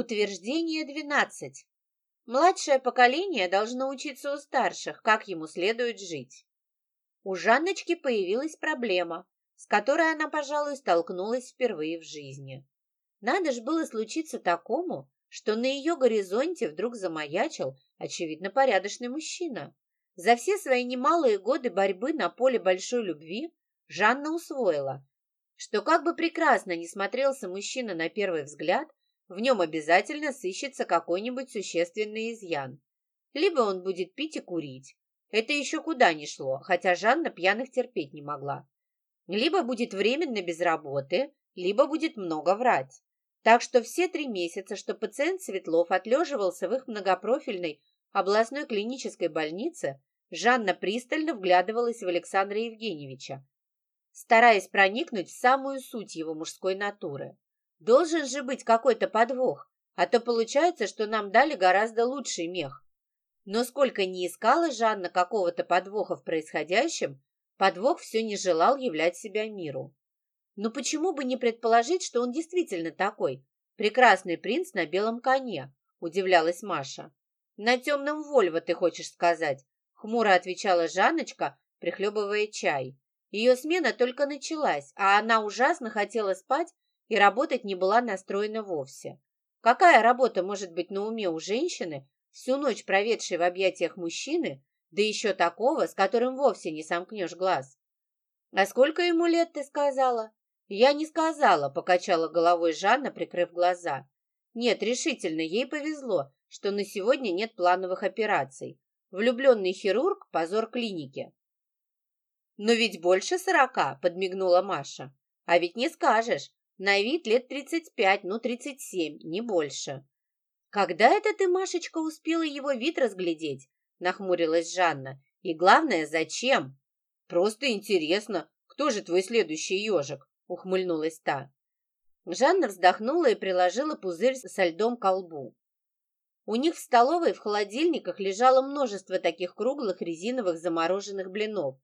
Утверждение 12. Младшее поколение должно учиться у старших, как ему следует жить. У Жанночки появилась проблема, с которой она, пожалуй, столкнулась впервые в жизни. Надо ж было случиться такому, что на ее горизонте вдруг замаячил, очевидно, порядочный мужчина. За все свои немалые годы борьбы на поле большой любви Жанна усвоила, что как бы прекрасно ни смотрелся мужчина на первый взгляд, в нем обязательно сыщется какой-нибудь существенный изъян. Либо он будет пить и курить. Это еще куда ни шло, хотя Жанна пьяных терпеть не могла. Либо будет временно без работы, либо будет много врать. Так что все три месяца, что пациент Светлов отлеживался в их многопрофильной областной клинической больнице, Жанна пристально вглядывалась в Александра Евгеньевича, стараясь проникнуть в самую суть его мужской натуры. Должен же быть какой-то подвох, а то получается, что нам дали гораздо лучший мех. Но сколько ни искала Жанна какого-то подвоха в происходящем, подвох все не желал являть себя миру. Но почему бы не предположить, что он действительно такой? Прекрасный принц на белом коне, удивлялась Маша. На темном Вольво, ты хочешь сказать? Хмуро отвечала Жанночка, прихлебывая чай. Ее смена только началась, а она ужасно хотела спать и работать не была настроена вовсе. Какая работа может быть на уме у женщины, всю ночь проведшей в объятиях мужчины, да еще такого, с которым вовсе не сомкнешь глаз? «А сколько ему лет, ты сказала?» «Я не сказала», — покачала головой Жанна, прикрыв глаза. «Нет, решительно, ей повезло, что на сегодня нет плановых операций. Влюбленный хирург — позор клиники». «Но ведь больше сорока», — подмигнула Маша. «А ведь не скажешь. На вид лет тридцать пять, ну тридцать семь, не больше. Когда это ты, Машечка, успела его вид разглядеть? Нахмурилась Жанна. И главное, зачем? Просто интересно, кто же твой следующий ежик? Ухмыльнулась та. Жанна вздохнула и приложила пузырь со льдом к колбу. У них в столовой в холодильниках лежало множество таких круглых резиновых замороженных блинов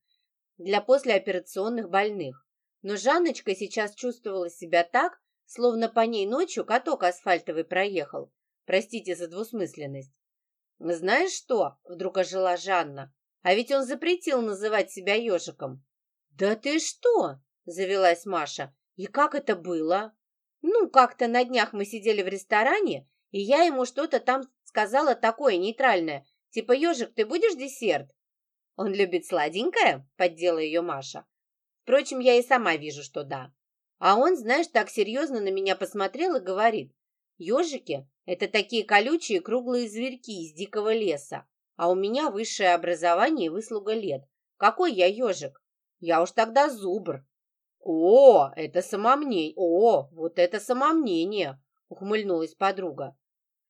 для послеоперационных больных. Но Жанночка сейчас чувствовала себя так, словно по ней ночью каток асфальтовый проехал. Простите за двусмысленность. «Знаешь что?» — вдруг ожила Жанна. «А ведь он запретил называть себя ежиком». «Да ты что?» — завелась Маша. «И как это было?» «Ну, как-то на днях мы сидели в ресторане, и я ему что-то там сказала такое нейтральное, типа «Ежик, ты будешь десерт?» «Он любит сладенькое?» — поддела ее Маша. Впрочем, я и сама вижу, что да. А он, знаешь, так серьезно на меня посмотрел и говорит, «Ежики — это такие колючие круглые зверьки из дикого леса, а у меня высшее образование и выслуга лет. Какой я ежик? Я уж тогда зубр». «О, это самомнение! О, вот это самомнение!» — ухмыльнулась подруга.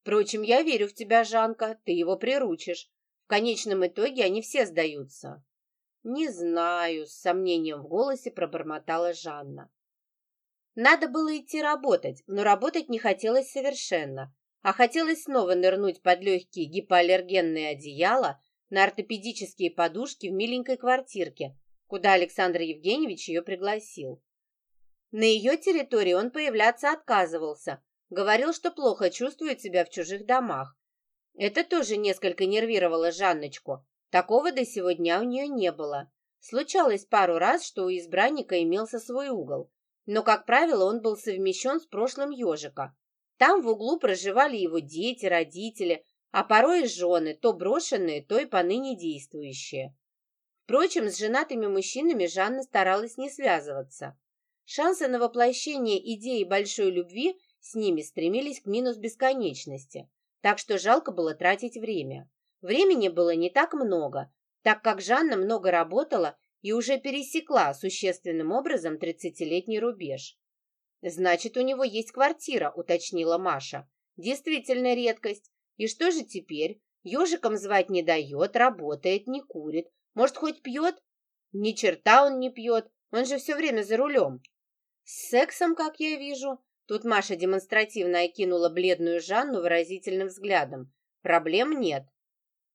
«Впрочем, я верю в тебя, Жанка, ты его приручишь. В конечном итоге они все сдаются». «Не знаю», — с сомнением в голосе пробормотала Жанна. Надо было идти работать, но работать не хотелось совершенно, а хотелось снова нырнуть под легкие гипоаллергенные одеяла на ортопедические подушки в миленькой квартирке, куда Александр Евгеньевич ее пригласил. На ее территории он появляться отказывался, говорил, что плохо чувствует себя в чужих домах. Это тоже несколько нервировало Жанночку, Такого до сегодня у нее не было. Случалось пару раз, что у избранника имелся свой угол, но, как правило, он был совмещен с прошлым ежика. Там в углу проживали его дети, родители, а порой и жены, то брошенные, то и поныне действующие. Впрочем, с женатыми мужчинами Жанна старалась не связываться. Шансы на воплощение идеи большой любви с ними стремились к минус бесконечности, так что жалко было тратить время. Времени было не так много, так как Жанна много работала и уже пересекла существенным образом тридцатилетний рубеж. «Значит, у него есть квартира», — уточнила Маша. «Действительно редкость. И что же теперь? Ежиком звать не дает, работает, не курит. Может, хоть пьет?» «Ни черта он не пьет, он же все время за рулем». «С сексом, как я вижу». Тут Маша демонстративно окинула бледную Жанну выразительным взглядом. «Проблем нет.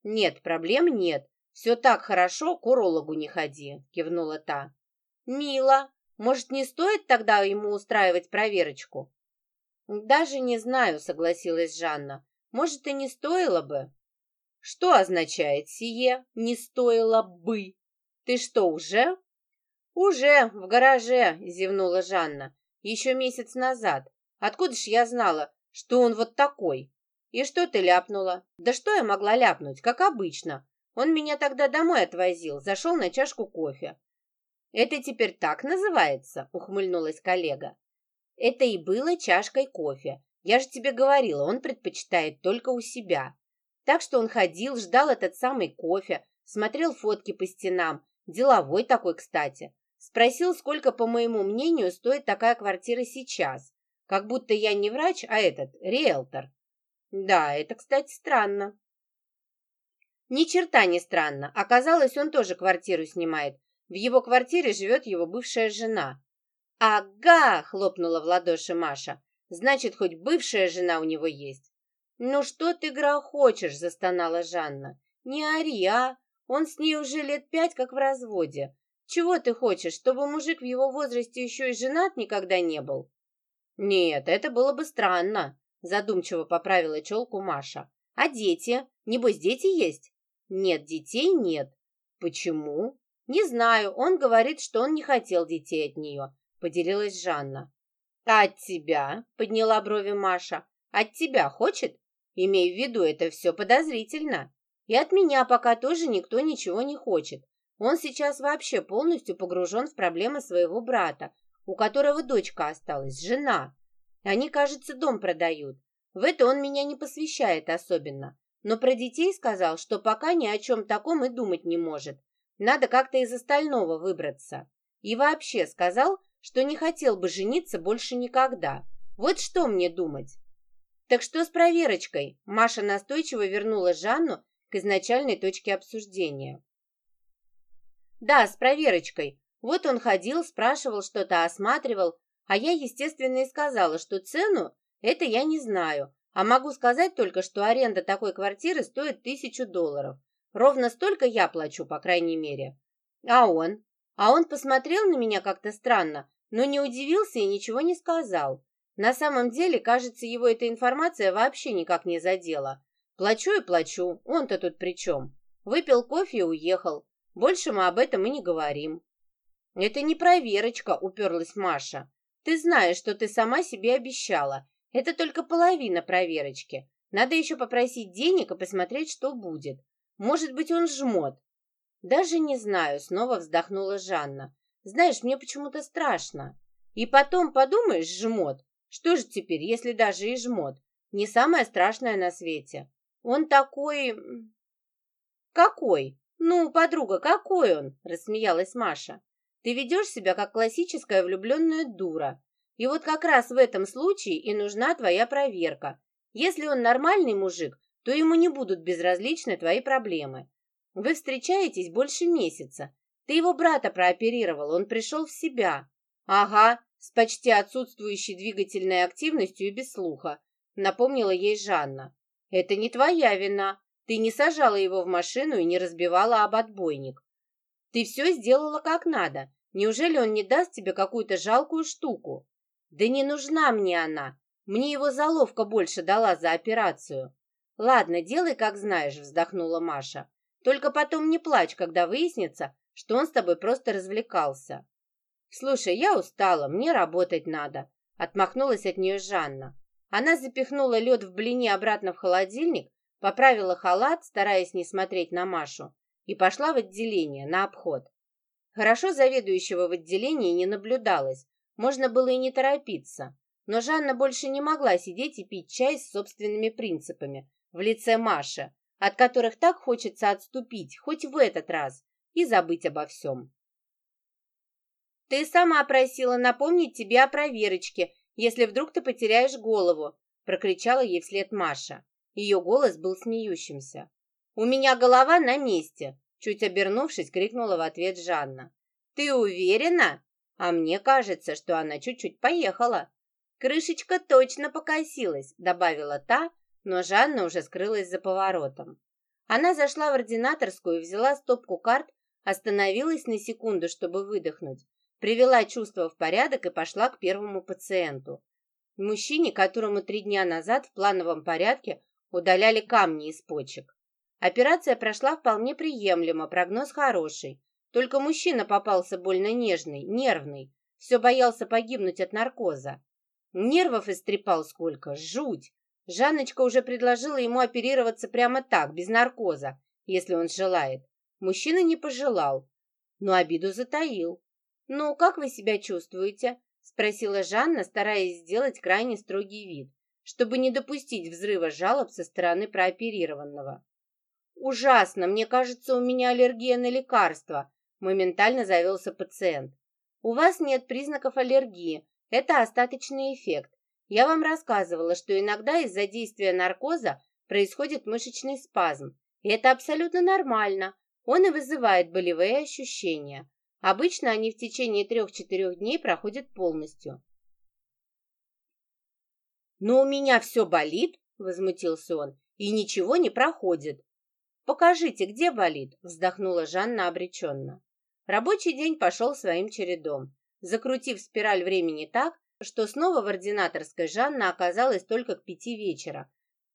«Нет, проблем нет. Все так хорошо, к урологу не ходи», — кивнула та. «Мило. Может, не стоит тогда ему устраивать проверочку?» Даже не знаю, согласилась Жанна. Может, и не стоило бы. Что означает сие «не стоило бы»? Ты что, уже? Уже, в гараже, зевнула Жанна. Еще месяц назад. Откуда ж я знала, что он вот такой? И что ты ляпнула? Да что я могла ляпнуть, как обычно. Он меня тогда домой отвозил, зашел на чашку кофе. «Это теперь так называется?» — ухмыльнулась коллега. «Это и было чашкой кофе. Я же тебе говорила, он предпочитает только у себя. Так что он ходил, ждал этот самый кофе, смотрел фотки по стенам, деловой такой, кстати. Спросил, сколько, по моему мнению, стоит такая квартира сейчас. Как будто я не врач, а этот, риэлтор. Да, это, кстати, странно. Ни черта не странно. Оказалось, он тоже квартиру снимает. В его квартире живет его бывшая жена. «Ага!» — хлопнула в ладоши Маша. «Значит, хоть бывшая жена у него есть». «Ну что ты грохочешь?» — застонала Жанна. «Не ори, а! Он с ней уже лет пять как в разводе. Чего ты хочешь, чтобы мужик в его возрасте еще и женат никогда не был?» «Нет, это было бы странно», — задумчиво поправила челку Маша. «А дети? Небось, дети есть?» «Нет, детей нет». «Почему?» «Не знаю. Он говорит, что он не хотел детей от нее», — поделилась Жанна. «А от тебя?» — подняла брови Маша. «От тебя хочет?» Имей в виду, это все подозрительно. И от меня пока тоже никто ничего не хочет. Он сейчас вообще полностью погружен в проблемы своего брата, у которого дочка осталась, жена. Они, кажется, дом продают. В это он меня не посвящает особенно. Но про детей сказал, что пока ни о чем таком и думать не может. Надо как-то из остального выбраться. И вообще сказал, что не хотел бы жениться больше никогда. Вот что мне думать? Так что с проверочкой? Маша настойчиво вернула Жанну к изначальной точке обсуждения. Да, с проверочкой. Вот он ходил, спрашивал, что-то осматривал, а я, естественно, и сказала, что цену это я не знаю, а могу сказать только, что аренда такой квартиры стоит тысячу долларов. Ровно столько я плачу, по крайней мере. А он? А он посмотрел на меня как-то странно, но не удивился и ничего не сказал. На самом деле, кажется, его эта информация вообще никак не задела. Плачу и плачу, он-то тут при чем? Выпил кофе и уехал. Больше мы об этом и не говорим. Это не проверочка, уперлась Маша. Ты знаешь, что ты сама себе обещала. Это только половина проверочки. Надо еще попросить денег и посмотреть, что будет. Может быть, он жмот. Даже не знаю, снова вздохнула Жанна. Знаешь, мне почему-то страшно. И потом подумаешь, жмот, что же теперь, если даже и жмот? Не самое страшное на свете. Он такой... Какой? Ну, подруга, какой он? Рассмеялась Маша. Ты ведешь себя как классическая влюбленная дура. И вот как раз в этом случае и нужна твоя проверка. Если он нормальный мужик, то ему не будут безразличны твои проблемы. Вы встречаетесь больше месяца. Ты его брата прооперировал, он пришел в себя. Ага, с почти отсутствующей двигательной активностью и без слуха, напомнила ей Жанна. Это не твоя вина. Ты не сажала его в машину и не разбивала об отбойник. Ты все сделала как надо. Неужели он не даст тебе какую-то жалкую штуку? Да не нужна мне она. Мне его заловка больше дала за операцию. Ладно, делай, как знаешь, вздохнула Маша. Только потом не плачь, когда выяснится, что он с тобой просто развлекался. «Слушай, я устала, мне работать надо», — отмахнулась от нее Жанна. Она запихнула лед в блине обратно в холодильник, поправила халат, стараясь не смотреть на Машу, и пошла в отделение, на обход. Хорошо заведующего в отделении не наблюдалось, можно было и не торопиться. Но Жанна больше не могла сидеть и пить чай с собственными принципами в лице Маши, от которых так хочется отступить, хоть в этот раз, и забыть обо всем. Ты сама просила напомнить тебе о проверочке, если вдруг ты потеряешь голову, прокричала ей вслед Маша. Ее голос был смеющимся. У меня голова на месте, чуть обернувшись, крикнула в ответ Жанна. Ты уверена? А мне кажется, что она чуть-чуть поехала. Крышечка точно покосилась, добавила та, но Жанна уже скрылась за поворотом. Она зашла в ординаторскую, взяла стопку карт, остановилась на секунду, чтобы выдохнуть, привела чувство в порядок и пошла к первому пациенту. Мужчине, которому три дня назад в плановом порядке удаляли камни из почек. Операция прошла вполне приемлемо, прогноз хороший. Только мужчина попался больно нежный, нервный. Все боялся погибнуть от наркоза. Нервов истрепал сколько, жуть. Жанночка уже предложила ему оперироваться прямо так, без наркоза, если он желает. Мужчина не пожелал, но обиду затаил. «Ну, как вы себя чувствуете?» – спросила Жанна, стараясь сделать крайне строгий вид, чтобы не допустить взрыва жалоб со стороны прооперированного. «Ужасно! Мне кажется, у меня аллергия на лекарства», – моментально завелся пациент. «У вас нет признаков аллергии. Это остаточный эффект. Я вам рассказывала, что иногда из-за действия наркоза происходит мышечный спазм. И это абсолютно нормально. Он и вызывает болевые ощущения. Обычно они в течение трех-четырех дней проходят полностью. «Но у меня все болит», — возмутился он, — «и ничего не проходит». «Покажите, где болит?» — вздохнула Жанна обреченно. Рабочий день пошел своим чередом. Закрутив спираль времени так, что снова в ординаторской Жанна оказалась только к пяти вечера,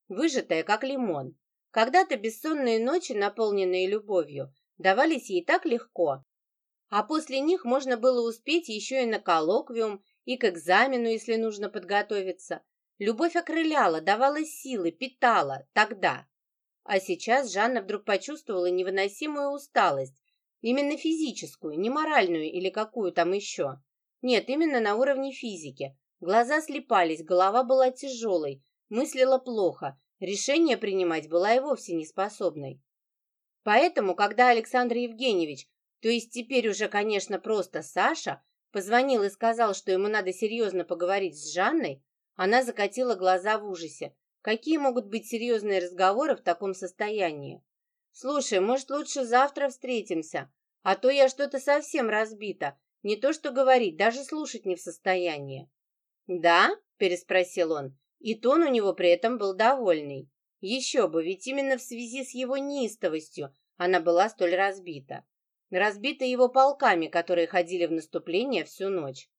выжатая, как лимон. Когда-то бессонные ночи, наполненные любовью, давались ей так легко, а после них можно было успеть еще и на коллоквиум, и к экзамену, если нужно подготовиться. Любовь окрыляла, давала силы, питала, тогда. А сейчас Жанна вдруг почувствовала невыносимую усталость, именно физическую, не моральную или какую там еще. Нет, именно на уровне физики. Глаза слепались, голова была тяжелой, мыслила плохо, решение принимать была и вовсе неспособной. Поэтому, когда Александр Евгеньевич, то есть теперь уже, конечно, просто Саша, позвонил и сказал, что ему надо серьезно поговорить с Жанной, она закатила глаза в ужасе. Какие могут быть серьезные разговоры в таком состоянии? «Слушай, может, лучше завтра встретимся? А то я что-то совсем разбита. Не то что говорить, даже слушать не в состоянии. «Да?» – переспросил он, и тон у него при этом был довольный. Еще бы, ведь именно в связи с его неистовостью она была столь разбита. Разбита его полками, которые ходили в наступление всю ночь.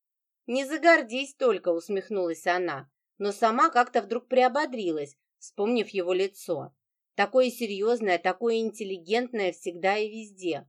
«Не загордись только», — усмехнулась она, но сама как-то вдруг приободрилась, вспомнив его лицо. Такое серьезное, такое интеллигентное всегда и везде.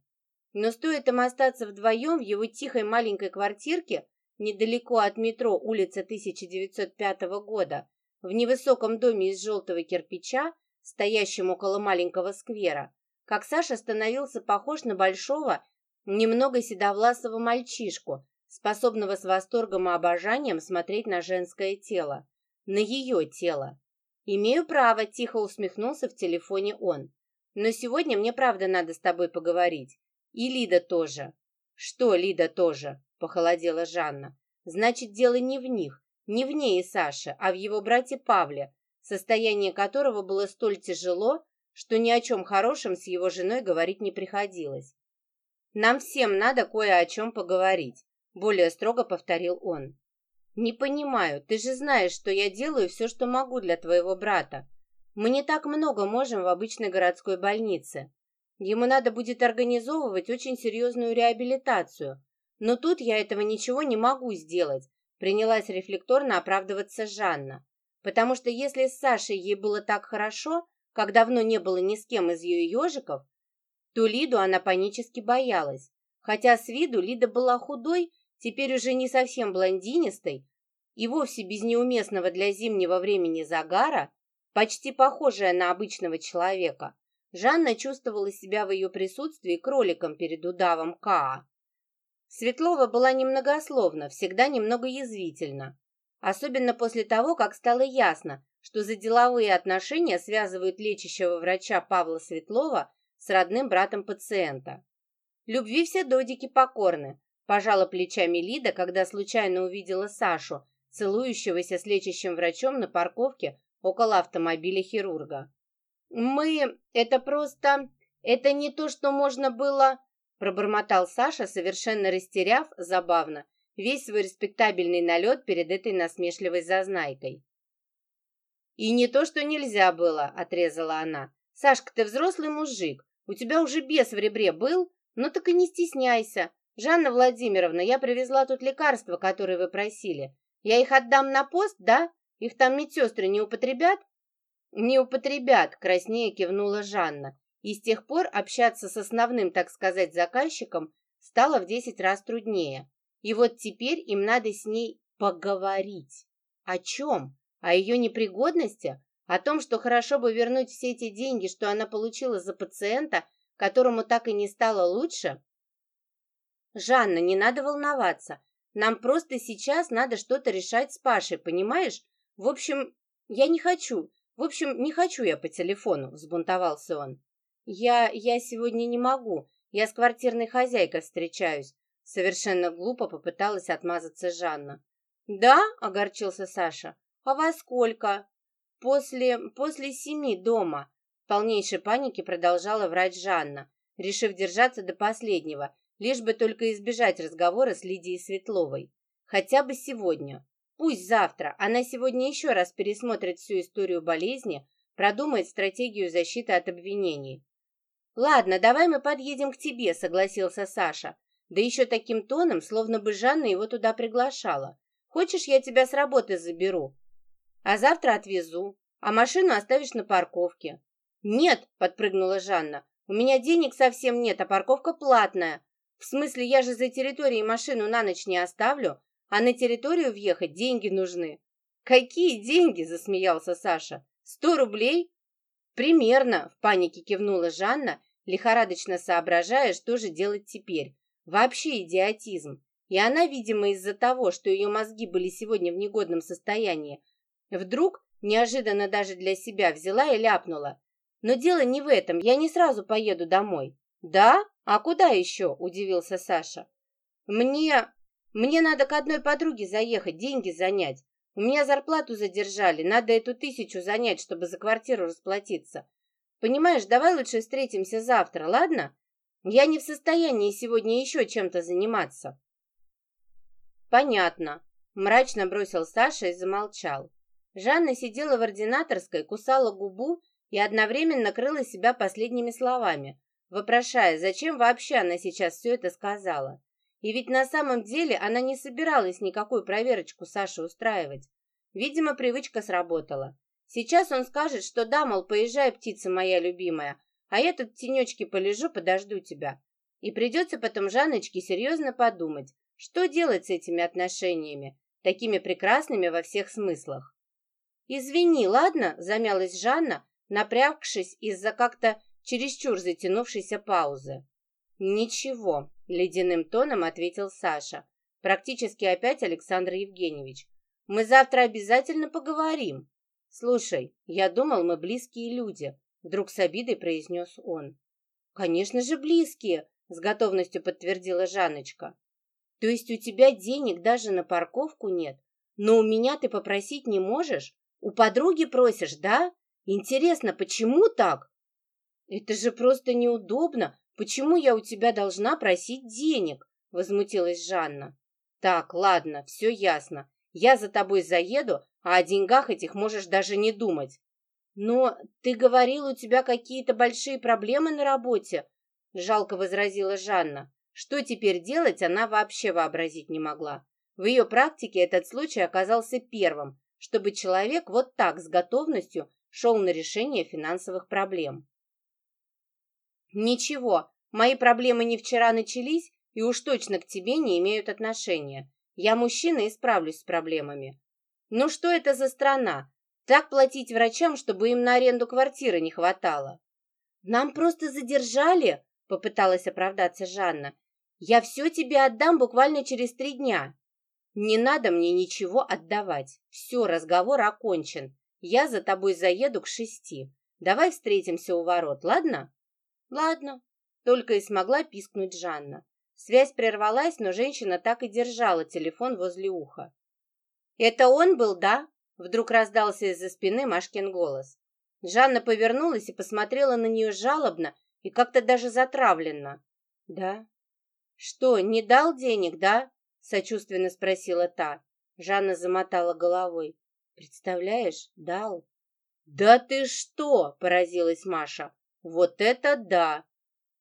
Но стоит им остаться вдвоем в его тихой маленькой квартирке недалеко от метро улица 1905 года, в невысоком доме из желтого кирпича, стоящем около маленького сквера, как Саша становился похож на большого, немного седовласого мальчишку, способного с восторгом и обожанием смотреть на женское тело, на ее тело. «Имею право», — тихо усмехнулся в телефоне он. «Но сегодня мне правда надо с тобой поговорить. И Лида тоже. Что Лида тоже? Похолодела Жанна. Значит, дело не в них, не в ней и Саше, а в его брате Павле, состояние которого было столь тяжело, что ни о чем хорошем с его женой говорить не приходилось. «Нам всем надо кое о чем поговорить», — более строго повторил он. «Не понимаю, ты же знаешь, что я делаю все, что могу для твоего брата. Мы не так много можем в обычной городской больнице. Ему надо будет организовывать очень серьезную реабилитацию. Но тут я этого ничего не могу сделать, принялась рефлекторно оправдываться Жанна. Потому что если с Сашей ей было так хорошо, как давно не было ни с кем из ее ежиков, то Лиду она панически боялась. Хотя с виду Лида была худой, теперь уже не совсем блондинистой, и вовсе без неуместного для зимнего времени загара, почти похожая на обычного человека, Жанна чувствовала себя в ее присутствии кроликом перед удавом Каа. Светлова была немногословна, всегда немного язвительна. Особенно после того, как стало ясно, что за деловые отношения связывают лечащего врача Павла Светлова с родным братом пациента. Любви все додики покорны, пожала плечами Лида, когда случайно увидела Сашу, целующегося с лечащим врачом на парковке около автомобиля хирурга. «Мы... Это просто... Это не то, что можно было...» Пробормотал Саша, совершенно растеряв, забавно, весь свой респектабельный налет перед этой насмешливой зазнайкой. «И не то, что нельзя было», — отрезала она. «Сашка, ты взрослый мужик. У тебя уже бес в ребре был? Ну так и не стесняйся. Жанна Владимировна, я привезла тут лекарства, которые вы просили. Я их отдам на пост, да? Их там медсестры не употребят?» «Не употребят», — краснее кивнула Жанна. И с тех пор общаться с основным, так сказать, заказчиком стало в десять раз труднее. И вот теперь им надо с ней поговорить. О чем? О ее непригодности? О том, что хорошо бы вернуть все эти деньги, что она получила за пациента, которому так и не стало лучше? Жанна, не надо волноваться. Нам просто сейчас надо что-то решать с Пашей, понимаешь? В общем, я не хочу. В общем, не хочу я по телефону, взбунтовался он. Я... я сегодня не могу. Я с квартирной хозяйкой встречаюсь. Совершенно глупо попыталась отмазаться Жанна. «Да?» — огорчился Саша. «А во сколько?» «После... после семи дома». В полнейшей панике продолжала врать Жанна, решив держаться до последнего, лишь бы только избежать разговора с Лидией Светловой. Хотя бы сегодня. Пусть завтра. Она сегодня еще раз пересмотрит всю историю болезни, продумает стратегию защиты от обвинений. «Ладно, давай мы подъедем к тебе», — согласился Саша. Да еще таким тоном, словно бы Жанна его туда приглашала. Хочешь, я тебя с работы заберу? А завтра отвезу. А машину оставишь на парковке. Нет, подпрыгнула Жанна. У меня денег совсем нет, а парковка платная. В смысле, я же за территорией машину на ночь не оставлю, а на территорию въехать деньги нужны. Какие деньги? Засмеялся Саша. Сто рублей? Примерно, в панике кивнула Жанна, лихорадочно соображая, что же делать теперь. Вообще идиотизм. И она, видимо, из-за того, что ее мозги были сегодня в негодном состоянии, вдруг, неожиданно даже для себя, взяла и ляпнула. Но дело не в этом, я не сразу поеду домой. Да? А куда еще? Удивился Саша. Мне... Мне надо к одной подруге заехать, деньги занять. У меня зарплату задержали, надо эту тысячу занять, чтобы за квартиру расплатиться. Понимаешь, давай лучше встретимся завтра, ладно? Я не в состоянии сегодня еще чем-то заниматься. «Понятно», – мрачно бросил Саша и замолчал. Жанна сидела в ординаторской, кусала губу и одновременно крыла себя последними словами, вопрошая, зачем вообще она сейчас все это сказала. И ведь на самом деле она не собиралась никакую проверочку Саши устраивать. Видимо, привычка сработала. Сейчас он скажет, что да, мол, поезжай, птица моя любимая, а я тут в тенечке полежу, подожду тебя. И придется потом Жанночке серьезно подумать, что делать с этими отношениями, такими прекрасными во всех смыслах? «Извини, ладно?» – замялась Жанна, напрягшись из-за как-то чересчур затянувшейся паузы. «Ничего», – ледяным тоном ответил Саша. «Практически опять Александр Евгеньевич. Мы завтра обязательно поговорим. Слушай, я думал, мы близкие люди», – вдруг с обидой произнес он. «Конечно же близкие», – с готовностью подтвердила Жанночка. То есть у тебя денег даже на парковку нет, но у меня ты попросить не можешь? У подруги просишь, да? Интересно, почему так? Это же просто неудобно. Почему я у тебя должна просить денег? Возмутилась Жанна. Так, ладно, все ясно. Я за тобой заеду, а о деньгах этих можешь даже не думать. Но ты говорил, у тебя какие-то большие проблемы на работе, жалко возразила Жанна. Что теперь делать, она вообще вообразить не могла. В ее практике этот случай оказался первым, чтобы человек вот так с готовностью шел на решение финансовых проблем. «Ничего, мои проблемы не вчера начались и уж точно к тебе не имеют отношения. Я мужчина и справлюсь с проблемами». «Ну что это за страна? Так платить врачам, чтобы им на аренду квартиры не хватало». «Нам просто задержали», — попыталась оправдаться Жанна. Я все тебе отдам буквально через три дня. Не надо мне ничего отдавать. Все, разговор окончен. Я за тобой заеду к шести. Давай встретимся у ворот, ладно? Ладно. Только и смогла пискнуть Жанна. Связь прервалась, но женщина так и держала телефон возле уха. «Это он был, да?» Вдруг раздался из-за спины Машкин голос. Жанна повернулась и посмотрела на нее жалобно и как-то даже затравленно. «Да, «Что, не дал денег, да?» — сочувственно спросила та. Жанна замотала головой. «Представляешь, дал». «Да ты что!» — поразилась Маша. «Вот это да!»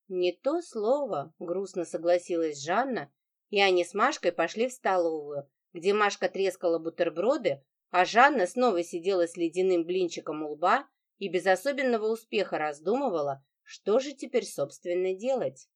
«Не то слово», — грустно согласилась Жанна, и они с Машкой пошли в столовую, где Машка трескала бутерброды, а Жанна снова сидела с ледяным блинчиком у лба и без особенного успеха раздумывала, что же теперь, собственно, делать.